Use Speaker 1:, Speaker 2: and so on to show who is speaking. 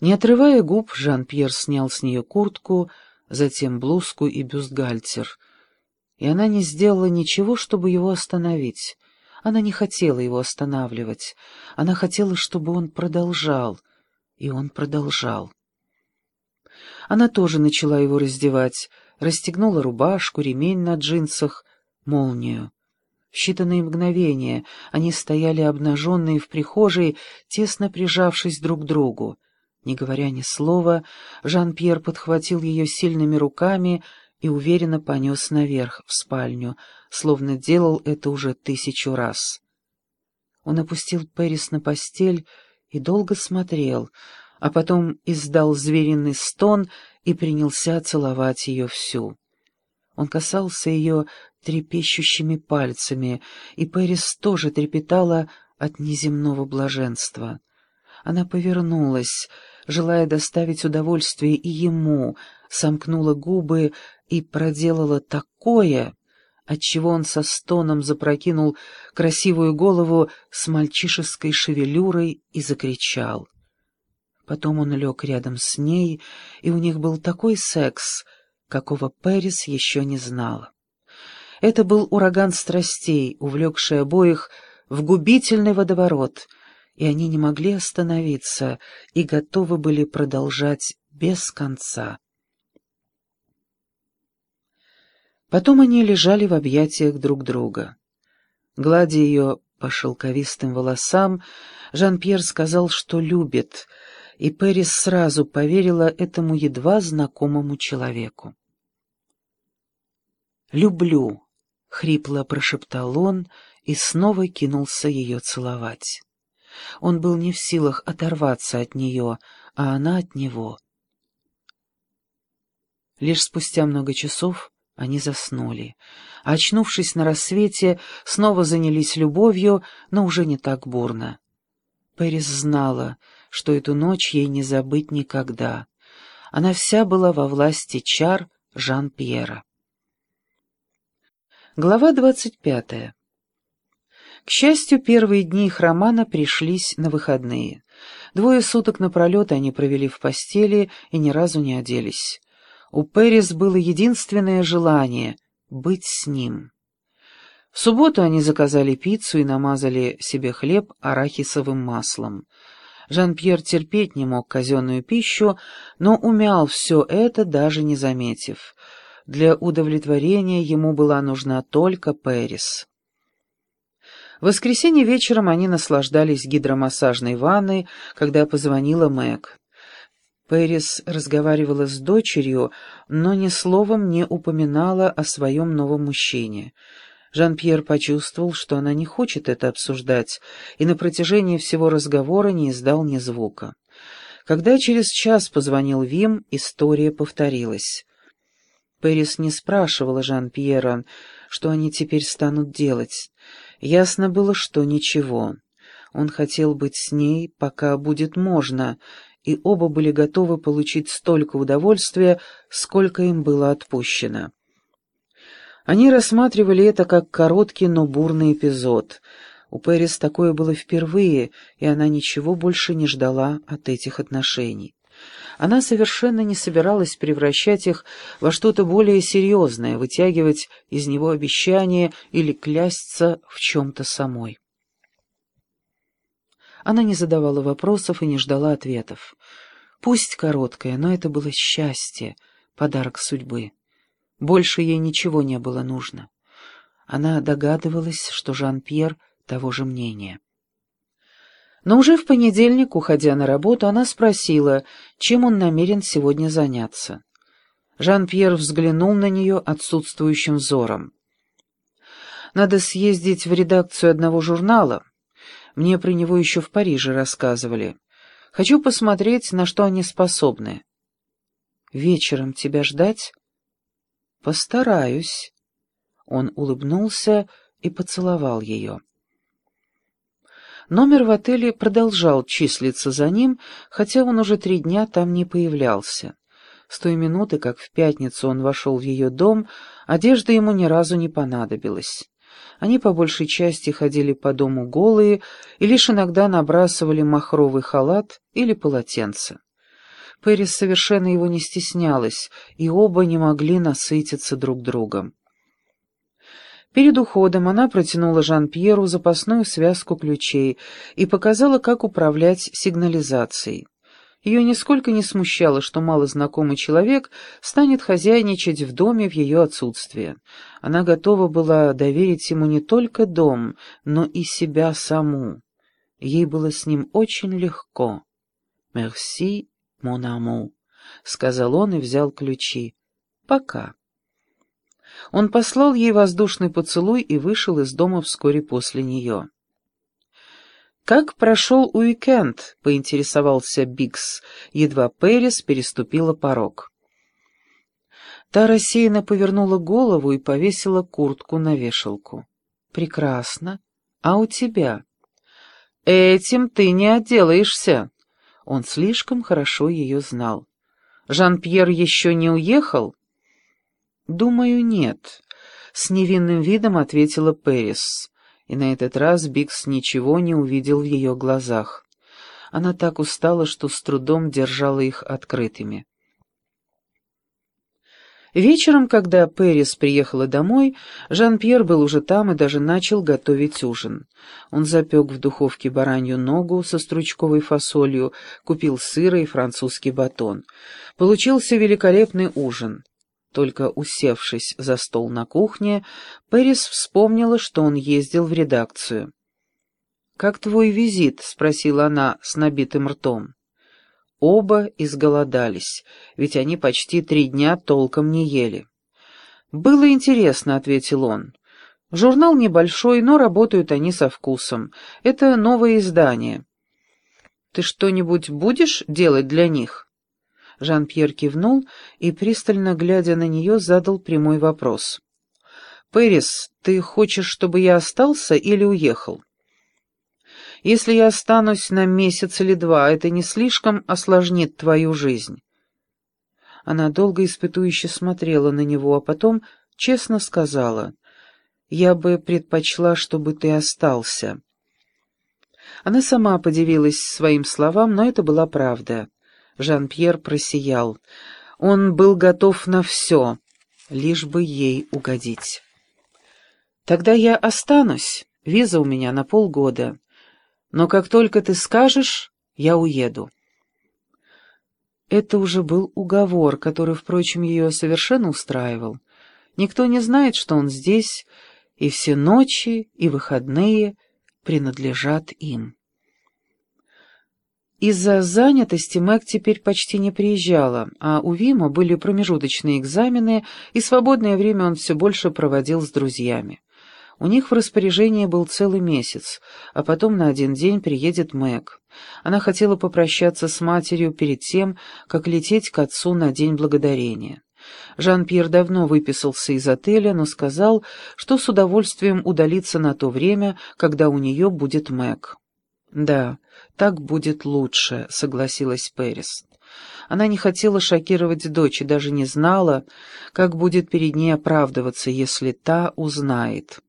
Speaker 1: Не отрывая губ, Жан-Пьер снял с нее куртку, затем блузку и бюстгальтер. И она не сделала ничего, чтобы его остановить. Она не хотела его останавливать. Она хотела, чтобы он продолжал. И он продолжал. Она тоже начала его раздевать, расстегнула рубашку, ремень на джинсах, молнию. В считанные мгновения они стояли обнаженные в прихожей, тесно прижавшись друг к другу. Не говоря ни слова, Жан-Пьер подхватил ее сильными руками и уверенно понес наверх, в спальню, словно делал это уже тысячу раз. Он опустил Пэрис на постель и долго смотрел, а потом издал звериный стон и принялся целовать ее всю. Он касался ее трепещущими пальцами, и Пэрис тоже трепетала от неземного блаженства. Она повернулась, желая доставить удовольствие и ему, сомкнула губы и проделала такое, отчего он со стоном запрокинул красивую голову с мальчишеской шевелюрой и закричал. Потом он лег рядом с ней, и у них был такой секс, какого Пэрис еще не знала. Это был ураган страстей, увлекший обоих в губительный водоворот — и они не могли остановиться и готовы были продолжать без конца. Потом они лежали в объятиях друг друга. Гладя ее по шелковистым волосам, Жан-Пьер сказал, что любит, и Пэрис сразу поверила этому едва знакомому человеку. «Люблю», — хрипло прошептал он и снова кинулся ее целовать. Он был не в силах оторваться от нее, а она от него. Лишь спустя много часов они заснули. очнувшись на рассвете, снова занялись любовью, но уже не так бурно. Пэрис знала, что эту ночь ей не забыть никогда. Она вся была во власти чар Жан-Пьера. Глава двадцать пятая к счастью, первые дни их романа пришлись на выходные. Двое суток напролет они провели в постели и ни разу не оделись. У Пэрис было единственное желание — быть с ним. В субботу они заказали пиццу и намазали себе хлеб арахисовым маслом. Жан-Пьер терпеть не мог казенную пищу, но умял все это, даже не заметив. Для удовлетворения ему была нужна только Пэрис. В воскресенье вечером они наслаждались гидромассажной ванной, когда позвонила Мэг. Пэрис разговаривала с дочерью, но ни словом не упоминала о своем новом мужчине. Жан-Пьер почувствовал, что она не хочет это обсуждать, и на протяжении всего разговора не издал ни звука. Когда через час позвонил Вим, история повторилась. Пэрис не спрашивала Жан-Пьера, что они теперь станут делать. Ясно было, что ничего. Он хотел быть с ней, пока будет можно, и оба были готовы получить столько удовольствия, сколько им было отпущено. Они рассматривали это как короткий, но бурный эпизод. У Пэрис такое было впервые, и она ничего больше не ждала от этих отношений. Она совершенно не собиралась превращать их во что-то более серьезное, вытягивать из него обещания или клясться в чем-то самой. Она не задавала вопросов и не ждала ответов. Пусть короткое, но это было счастье, подарок судьбы. Больше ей ничего не было нужно. Она догадывалась, что Жан-Пьер того же мнения. Но уже в понедельник, уходя на работу, она спросила, чем он намерен сегодня заняться. Жан-Пьер взглянул на нее отсутствующим взором. «Надо съездить в редакцию одного журнала. Мне про него еще в Париже рассказывали. Хочу посмотреть, на что они способны. Вечером тебя ждать?» «Постараюсь». Он улыбнулся и поцеловал ее. Номер в отеле продолжал числиться за ним, хотя он уже три дня там не появлялся. С той минуты, как в пятницу он вошел в ее дом, одежда ему ни разу не понадобилась. Они по большей части ходили по дому голые и лишь иногда набрасывали махровый халат или полотенце. Пэрис совершенно его не стеснялась, и оба не могли насытиться друг другом. Перед уходом она протянула Жан-Пьеру запасную связку ключей и показала, как управлять сигнализацией. Ее нисколько не смущало, что малознакомый человек станет хозяйничать в доме в ее отсутствие. Она готова была доверить ему не только дом, но и себя саму. Ей было с ним очень легко. «Мерси, мон аму», — сказал он и взял ключи. «Пока». Он послал ей воздушный поцелуй и вышел из дома вскоре после нее. «Как прошел уикенд?» — поинтересовался Бикс, едва Пэрис переступила порог. Та рассеянно повернула голову и повесила куртку на вешалку. «Прекрасно. А у тебя?» «Этим ты не отделаешься». Он слишком хорошо ее знал. «Жан-Пьер еще не уехал?» «Думаю, нет», — с невинным видом ответила Пэрис. И на этот раз Бикс ничего не увидел в ее глазах. Она так устала, что с трудом держала их открытыми. Вечером, когда Пэрис приехала домой, Жан-Пьер был уже там и даже начал готовить ужин. Он запек в духовке баранью ногу со стручковой фасолью, купил сыра и французский батон. Получился великолепный ужин. Только усевшись за стол на кухне, Пэрис вспомнила, что он ездил в редакцию. «Как твой визит?» — спросила она с набитым ртом. Оба изголодались, ведь они почти три дня толком не ели. «Было интересно», — ответил он. «Журнал небольшой, но работают они со вкусом. Это новое издание». «Ты что-нибудь будешь делать для них?» Жан-Пьер кивнул и, пристально глядя на нее, задал прямой вопрос. «Пэрис, ты хочешь, чтобы я остался или уехал?» «Если я останусь на месяц или два, это не слишком осложнит твою жизнь?» Она долго испытующе смотрела на него, а потом честно сказала, «Я бы предпочла, чтобы ты остался». Она сама подивилась своим словам, но это была правда. Жан-Пьер просиял. Он был готов на все, лишь бы ей угодить. «Тогда я останусь. Виза у меня на полгода. Но как только ты скажешь, я уеду». Это уже был уговор, который, впрочем, ее совершенно устраивал. Никто не знает, что он здесь, и все ночи и выходные принадлежат им. Из-за занятости Мэг теперь почти не приезжала, а у Вима были промежуточные экзамены, и свободное время он все больше проводил с друзьями. У них в распоряжении был целый месяц, а потом на один день приедет Мэг. Она хотела попрощаться с матерью перед тем, как лететь к отцу на День Благодарения. Жан-Пьер давно выписался из отеля, но сказал, что с удовольствием удалится на то время, когда у нее будет Мэг. «Да, так будет лучше», — согласилась Пэрис. Она не хотела шокировать дочь и даже не знала, как будет перед ней оправдываться, если та узнает.